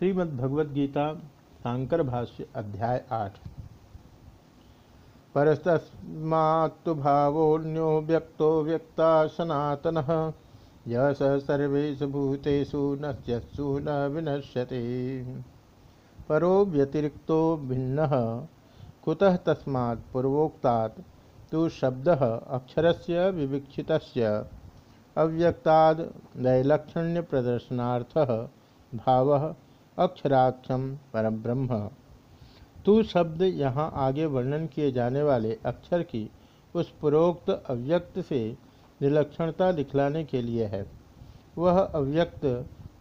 श्रीमद्भगवद्गीता शांकर भाष्य, अध्याय आठ। परस्तस्मात्तु भावोऽन्यो व्यक्तो व्यक्ता सनातन य स भूतेषु नश्यत्सु न विनश्यति। परो व्यतिरिक्तो भिन्नः, कुतः तस्मात् पूर्वोक्तात्, तु शब्दः अक्षरस्य विविक्षितस्य, अव्यक्ताद् नैलक्षण्यप्रदर्शनार्थः, भावः अक्षराक्षम परब्रह्म। तू शब्द यहाँ आगे वर्णन किए जाने वाले अक्षर की उस पुरोक्त अव्यक्त से विलक्षणता दिखलाने के लिए है। वह अव्यक्त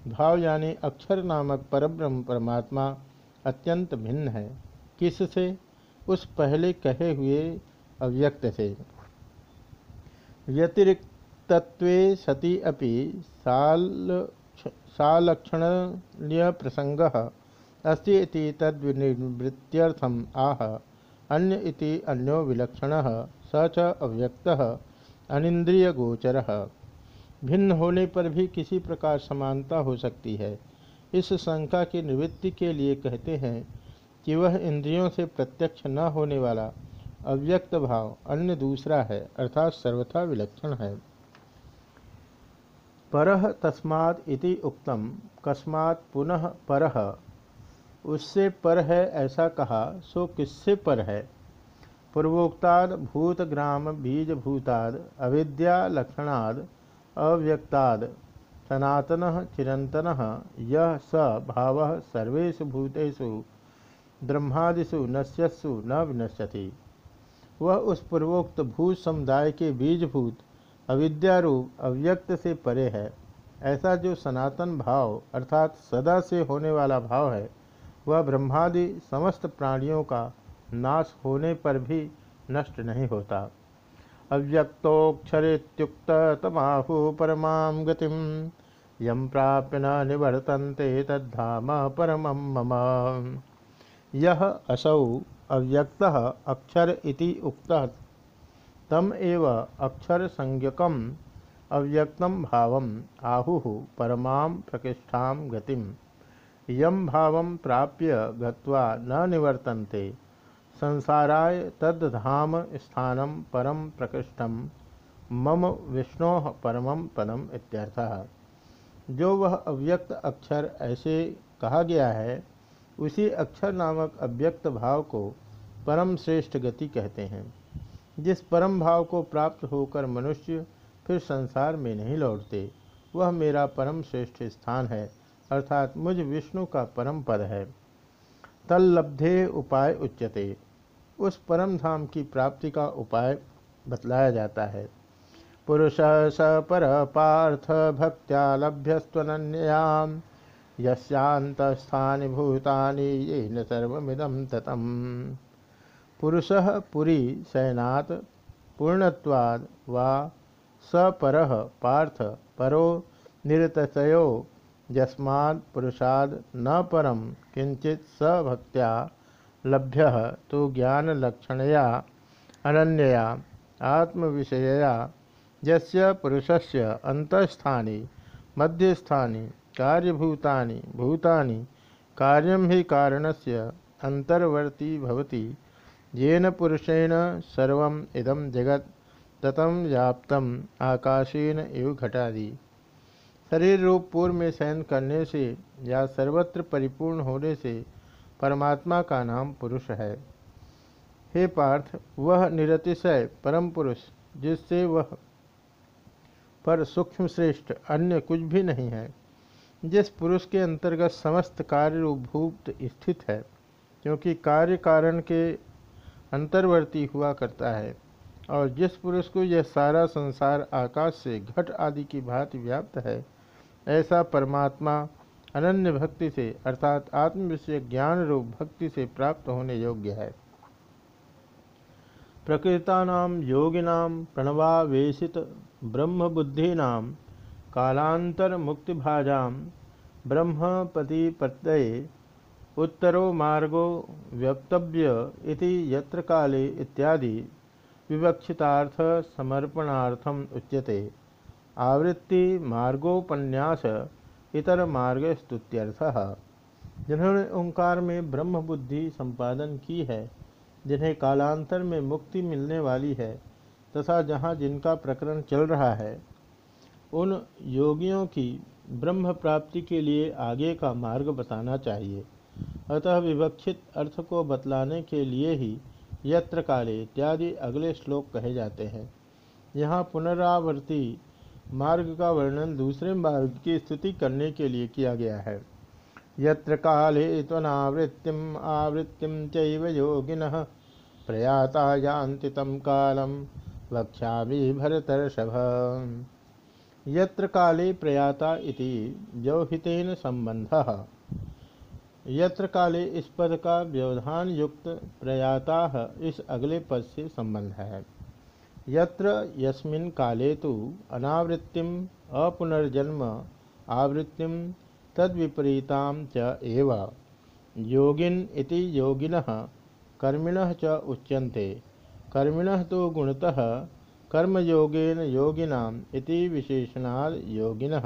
भाव यानी अक्षर नामक परब्रह्म परमात्मा अत्यंत भिन्न है। किससे? उस पहले कहे हुए अव्यक्त से। व्यतिरिक्तत्वे सति अपि साल सालक्षणीय प्रसंग अस्ति तद्विनिवृत्त्यर्थम आह। अन्य इति अन्यो विलक्षण, स च अव्यक्त अनिंद्रिय गोचर भिन्न होने पर भी किसी प्रकार समानता हो सकती है। इस शंका की निवृत्ति के लिए कहते हैं कि वह इंद्रियों से प्रत्यक्ष न होने वाला अव्यक्त भाव अन्य दूसरा है, अर्थात सर्वथा विलक्षण है। परह तस्मात् इति उक्तम। कस्मात् पुनः परह उससे पर है ऐसा कहा, सो किससे पर है? पूर्वोक्ताद भूतग्राम, बीजभूताद, अविद्या लक्षणाद, अव्यक्ताद, सनातन चिरंतन यह स भाव सर्वेषु भूतेषु, ब्रह्मादिषु नश्यसु न विनश्यति। वह उस पूर्वोक्त भूत समुदाय के बीजभूत अविद्यारूप अव्यक्त से परे है। ऐसा जो सनातन भाव अर्थात सदा से होने वाला भाव है, वह ब्रह्मादि समस्त प्राणियों का नाश होने पर भी नष्ट नहीं होता। अव्यक्तोक्षरेत्युक्त तमाहु परमा गतिम यम प्राप्य न निवर्तन्ते तद्धाम परम मम। यह असौ अव्यक्त अक्षर इति उक्तः तम एव अक्षर संज्ञकम अव्यक्तम भाव आहु परमा प्रकृष्ठा गतिम। यम भाव प्राप्य गत्वा न निवर्तन्ते। संसाराय तद्धाम स्थान परम प्रकृष्टम। मम विष्णो परम पदम इत्यर्थः। जो वह अव्यक्त अक्षर ऐसे कहा गया है, उसी अक्षर नामक अव्यक्त भाव को परम श्रेष्ठ गति कहते हैं। जिस परम भाव को प्राप्त होकर मनुष्य फिर संसार में नहीं लौटते, वह मेरा परम श्रेष्ठ स्थान है, अर्थात मुझ विष्णु का परम पद है। तल्लब्धे उपाय उच्यते। उस परम धाम की प्राप्ति का उपाय बतलाया जाता है। पुरुष स पर पार्थ भक्त्या लभ्यस्वनन्याम यस्यांतस्थानि भूतानि ये न सर्वमिदम ततम। पुरुषः पुरी शयनात् पूर्णत्वाद वा सपर पार्थ परो निरतयो यस्मात् पुरुषाद न परम किंचित स भक्त्या लभ्य तो ज्ञानलक्षणया अनन्यया आत्मविषयया यस्य पुरुषस्य अंतस्थानि मध्यस्थानि, कार्यभूतानि, भूतानि कार्यम ही कारणस्य अंतर्वर्ती भवति येन पुरुषेण सर्व इदम जगत ततम व्याप्तम आकाशेन एवं घटादि। शरीर रूप पूर्व में शयन करने से या सर्वत्र परिपूर्ण होने से परमात्मा का नाम पुरुष है। हे पार्थ, वह निरतिशय परम पुरुष, जिससे वह पर सूक्ष्म श्रेष्ठ, अन्य कुछ भी नहीं है, जिस पुरुष के अंतर्गत समस्त कार्य रूपभूत स्थित है, क्योंकि कार्य कारण के अंतर्वर्ती हुआ करता है और जिस पुरुष को यह सारा संसार आकाश से घट आदि की भांति व्याप्त है, ऐसा परमात्मा अनन्य भक्ति से अर्थात आत्म विषय ज्ञान रूप भक्ति से प्राप्त होने योग्य है। प्रकृतानाम योगिनाम प्रणवावेशित ब्रह्म बुद्धीना कालांतर मुक्तिभाजाम ब्रह्मपति प्रत्यय उत्तरो मार्गो व्यक्तव्य इति यत्र काले इत्यादि विवक्षितार्थ समर्पणार्थम उच्यते। आवृत्ति मार्गोपन्यास इतर मार्ग स्तुत्यर्थ जिन्होंने ओंकार में ब्रह्म बुद्धि संपादन की है, जिन्हें कालांतर में मुक्ति मिलने वाली है, तथा जहाँ जिनका प्रकरण चल रहा है, उन योगियों की ब्रह्म प्राप्ति के लिए आगे का मार्ग बताना चाहिए। अतः विवक्षित अर्थ को बतलाने के लिए ही यत्र काले इत्यादि अगले श्लोक कहे जाते हैं। यहाँ पुनरावर्ती मार्ग का वर्णन दूसरे मार्ग की स्थिति करने के लिए किया गया है। यत्र काले त्वनावृत्तिम आवृत्तिम चैव योगिन प्रयाता यान्ति तम कालम वक्ष्यामि भरतर्षभ यत्र काले प्रयाता इति व्यवहितेन संबंधः यत्र काले इस पद का व्यवधान युक्त प्रयाता इस अगले पद से संबंध है। यत्र यस्मिन् काले तो अनावृत्तिम अपुनर्जन्म आवृत्तिम तद्विपरीतां च एव। योगिन इति योगिनः कर्मिणः च उच्यन्ते। कर्मिणः तो गुणतः कर्मयोगेन योगिनाम इति विशेषणाल योगिनः।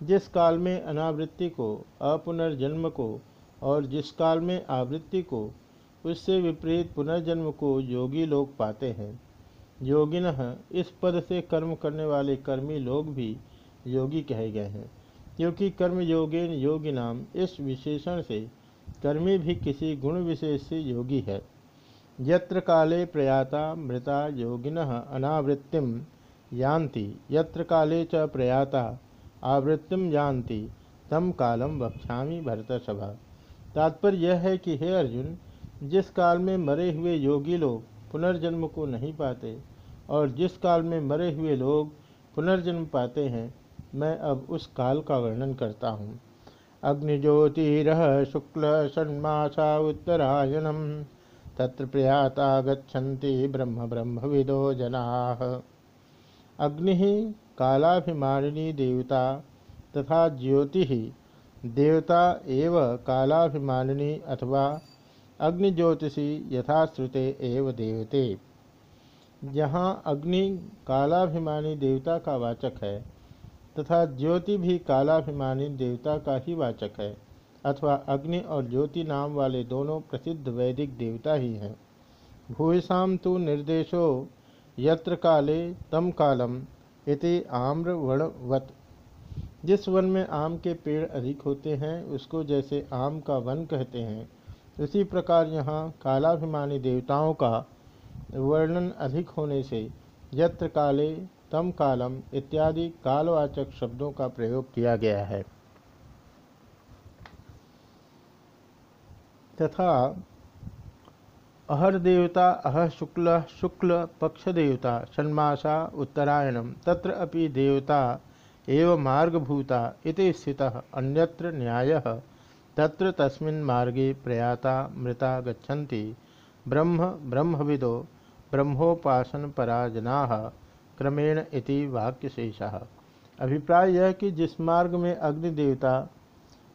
जिस काल में अनावृत्ति को, अपुनर्जन्म को और जिस काल में आवृत्ति को, उससे विपरीत पुनर्जन्म को योगी लोग पाते हैं। योगिन इस पद से कर्म करने वाले कर्मी लोग भी योगी कहे गए हैं, क्योंकि कर्म योगेन योगी नाम इस विशेषण से कर्मी भी किसी गुण विशेष से योगी है। यत्र काले प्रयाता मृता योगिन अनावृत्तिम यान्ति, यत्र काले च प्रयाता आवृत्तिम जानती, तम कालम वक्षामी भरत सभा तात्पर्य यह है कि हे अर्जुन, जिस काल में मरे हुए योगी लोग पुनर्जन्म को नहीं पाते, और जिस काल में मरे हुए लोग पुनर्जन्म पाते हैं, मैं अब उस काल का वर्णन करता हूँ। अग्निज्योतिर शुक्ल षण्मासा उत्तरायणम, तत्र प्रयाता गच्छन्ति ब्रह्म ब्रह्म विदो जना। अग्नि कालाभिमानिनी देवता तथा ज्योति। देवता एव कालाभिमानिनी अथवा अग्निज्योतिषी यथाश्रुते एव देवते। यहाँ अग्नि कालाभिमानी देवता का वाचक है, तथा ज्योति भी कालाभिमानी देवता का ही वाचक है, अथवा अग्नि और ज्योति नाम वाले दोनों प्रसिद्ध वैदिक देवता ही हैं। भूयसाम तो निर्देशो यत्र काले तम कालम। इति आम्र वणवत। जिस वन में आम के पेड़ अधिक होते हैं, उसको जैसे आम का वन कहते हैं। उसी प्रकार यहाँ कालाभिमानी देवताओं का वर्णन अधिक होने से यत्र काले, तम कालम इत्यादि कालवाचक शब्दों का प्रयोग किया गया है। तथा अहर देवता अह शुक्ल शुक्ल पक्ष देवता, षण्मासा, उत्तरायणम, तत्र अपि देवता, एव मार्गभूता इति स्थितः, अन्यत्र न्यायः। तत्र तस्मिन् मार्गे प्रयाता, मृता गच्छन्ति। ब्रह्म, ब्रह्मविदो ब्रह्मोपासन पराजनाः क्रमेण इति वाक्यशेषः। अभिप्राय यह कि जिस मार्ग में अग्नि देवता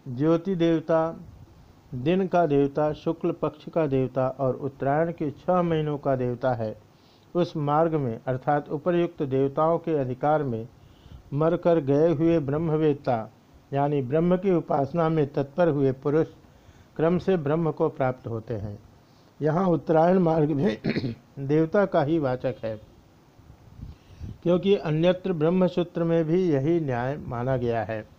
ज्योति देवता दिन का देवता, शुक्ल पक्ष का देवता और उत्तरायण के छह महीनों का देवता है। उस मार्ग में, अर्थात उपर्युक्त देवताओं के अधिकार में, मरकर गए हुए ब्रह्मवेत्ता, यानी ब्रह्म की उपासना में तत्पर हुए पुरुष, क्रम से ब्रह्म को प्राप्त होते हैं। यहाँ उत्तरायण मार्ग में देवता का ही वाचक है, क्योंकि अन्यत्र ब्रह्मसूत्र में भी यही न्याय माना गया है।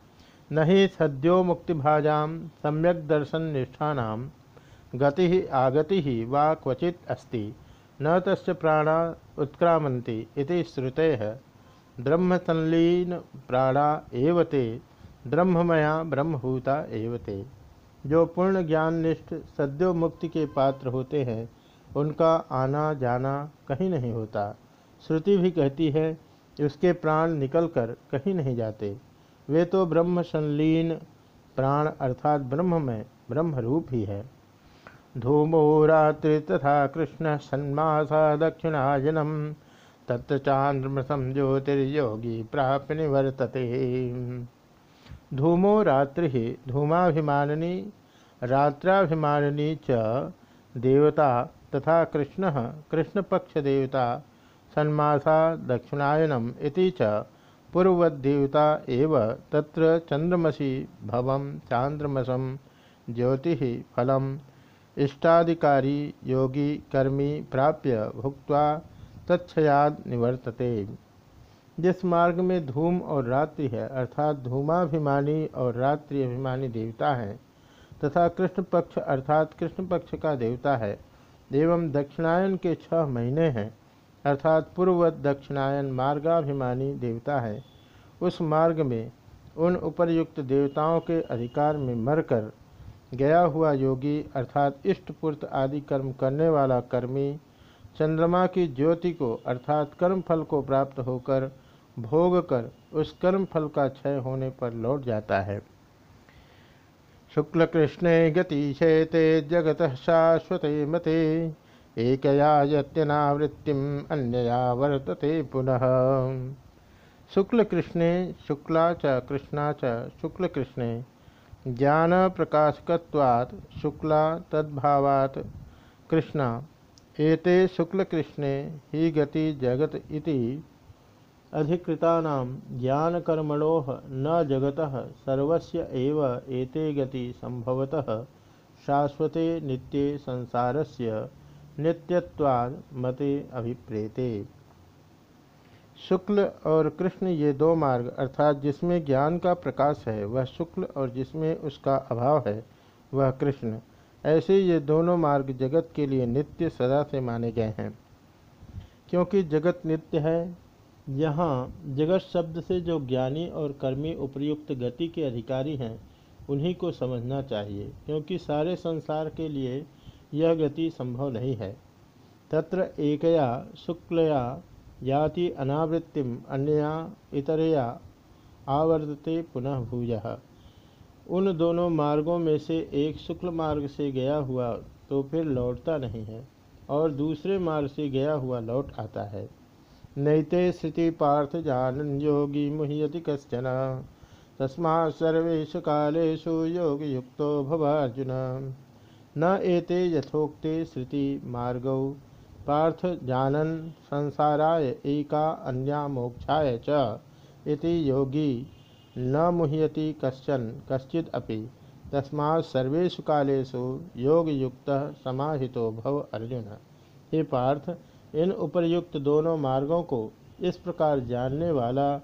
न ही सद्यो मुक्तिभाजा सम्यक दर्शन निष्ठा गति आगति वा क्वचित अस्ति, न प्राणा उत्क्रामंती श्रुते ब्रह्म संलीन प्राणा एवते ब्रह्ममया ब्रह्मभूता एवते जो पूर्ण ज्ञान निष्ठ सद्यो मुक्ति के पात्र होते हैं, उनका आना जाना कहीं नहीं होता। श्रुति भी कहती है, उसके प्राण निकलकर कहीं नहीं जाते। वे तो ब्रह्म संलीन प्राण अर्थात ब्रह्म में ब्रह्म रूप ही है। धूमो रात्रि तथा कृष्ण सन्मासा दक्षिणायनम तत्र चांद्रमसम ज्योतिर्योगी प्राप्य निवर्तते। धूमो रात्रि धूमाभिमानिनी, रात्राभिमानिनी च देवता तथा कृष्ण कृष्णपक्ष देवता सन्मासा दक्षिणायनम च पूर्वदेवता एव तत्र चंद्रमसी भवम चांद्रमसम ज्योति फलम, इष्टाधिकारी, योगी, कर्मी प्राप्य भुक्त्वा तत्याद निवर्तते। जिस मार्ग में धूम और रात्रि है, अर्थात धूमाभिमानी और रात्रि अभिमानी देवता हैं, तथा कृष्ण पक्ष अर्थात कृष्ण पक्ष का देवता है, एवं दक्षिणायन के छह महीने हैं अर्थात पूर्ववत दक्षिणायन मार्गाभिमानी देवता है। उस मार्ग में उन उपरयुक्त देवताओं के अधिकार में मरकर गया हुआ योगी अर्थात इष्टपूर्त आदि कर्म करने वाला कर्मी चंद्रमा की ज्योति को अर्थात कर्म फल को प्राप्त होकर भोग कर उस कर्म फल का क्षय होने पर लौट जाता है। शुक्ल कृष्णे गतिशेते जगत शाश्वते मते। एकया यत्यनावृत्तिम अन्यया वर्तते पुनः। शुक्ल कृष्णे शुक्ला च, कृष्णा च शुक्ल कृष्णे ज्ञान प्रकाशकवात् शुक्ला तद्भावात् कृष्णा। एते शुक्ल कृष्णे ही गति जगत इति। अधिकृतानां ज्ञानकर्मणो न जगत सर्वस्य एव एते गति संभवतः शाश्वते नित्ये संसारस्य नित्यत्वाद मते अभिप्रेते शुक्ल और कृष्ण ये दो मार्ग, अर्थात जिसमें ज्ञान का प्रकाश है, वह शुक्ल और जिसमें उसका अभाव है, वह कृष्ण। ऐसे ये दोनों मार्ग जगत के लिए नित्य सदा से माने गए हैं। क्योंकि जगत नित्य है, यहाँ जगत शब्द से जो ज्ञानी और कर्मी उपयुक्त गति के अधिकारी हैं, उन्हीं को समझना चाहिए, क्योंकि सारे संसार के लिए यह गति संभव नहीं है। तत्र एकया शुक्लया याति अनावृत्तिम अन्यया इतरया आवर्तते पुनः भूय। उन दोनों मार्गों में से एक शुक्ल मार्ग से गया हुआ तो फिर लौटता नहीं है, और दूसरे मार्ग से गया हुआ लौट आता है। नैते स्थिति पार्थ जानन योगी मुह्यति कश्चन। तस्मा सर्वेशु कालेषु योगयुक्तो भवार्जुन न एते यथोक्ते श्रुति मार्गौ पार्थ जानन संसाराय एका अन्या मोक्षाय च। इति योगी न मुह्यति कश्चन कश्चिद तस्मा सर्वेशु कालेषु योगयुक्त समाहितो भव अर्जुन। हे पार्थ, इन उपर्युक्त दोनों मार्गों को इस प्रकार जानने वाला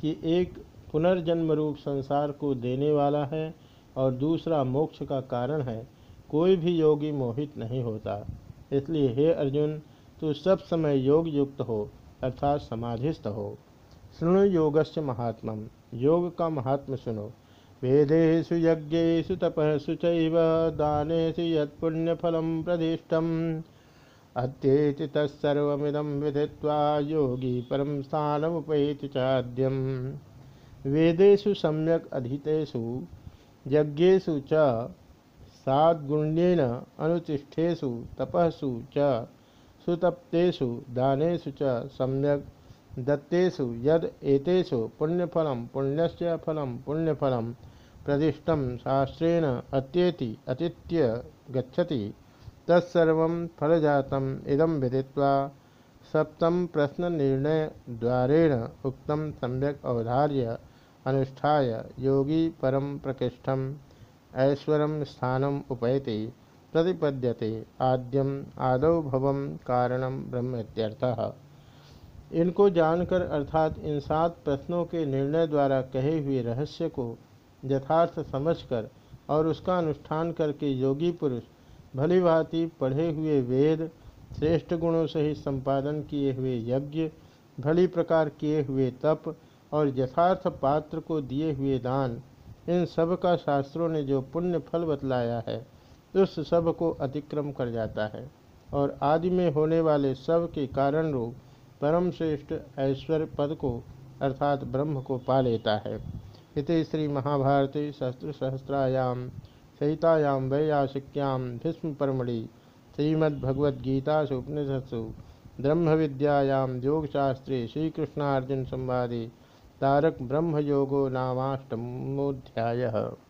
कि एक पुनर्जन्म रूप संसार को देने वाला है और दूसरा मोक्ष का कारण है कोई भी योगी मोहित नहीं होता। इसलिए हे अर्जुन, तू सब समय योग युक्त हो, अर्थात समाधिस्थ हो। सुनो योगस्य महात्म। योग का महात्म सुनो। वेदेशु यज्ञेशु तपसु चैव दानेशु यत्पुण्यफलम प्रदिष्टम अत्येति तत्सर्वमिदं विधित्वा योगी परम स्थानमुपैति चाद्यम। वेदेशु सम्यक अधीतेषु, यज्ञेषु च साद्गुण्येन अनुतिष्ठेषु तपस्सु च, सुतप्तेषु, दानेषु च सम्यक दत्तेषु, यद एतेषु पुण्यफलं पुण्यस्य फलं, पुण्यफलं प्रदिष्टं शास्त्रेण अत्येति अतीत्य गच्छति। तत्सर्व फलजात इदम विदित्वा सप्तम प्रश्न निर्णय द्वारेण उक्तम सम्यक अवधार्य अनुष्ठाय योगी परम प्रकृष्ठम। ऐश्वरम स्थानम उपैति प्रतिपद्यते आद्यम आदौ भवम कारणम ब्रह्म इनको जानकर अर्थात इन सात प्रश्नों के निर्णय द्वारा कहे हुए रहस्य को यथार्थ समझकर और उसका अनुष्ठान करके योगी पुरुष भली भांति पढ़े हुए वेद, श्रेष्ठ गुणों से ही संपादन किए हुए यज्ञ, भली प्रकार किए हुए तप और यथार्थ पात्र को दिए हुए दान इन सब का शास्त्रों ने जो पुण्य फल बतलाया है, उस सबको अतिक्रम कर जाता है। और आदि में होने वाले सब के कारण रूप परम श्रेष्ठ ऐश्वर्य पद को, अर्थात ब्रह्म को पा लेता है। इत श्री महाभारती शस्त्र सहस्रायाम सहितायां वैयासिक्यां भीष्मपर्मणि, श्रीमद्भगवद्गीतासु उपनिषत्सु ब्रह्मविद्यायां योगशास्त्रे श्रीकृष्णार्जुनसंवादे तारक ब्रह्मयोगो नामाष्टमोऽध्यायः।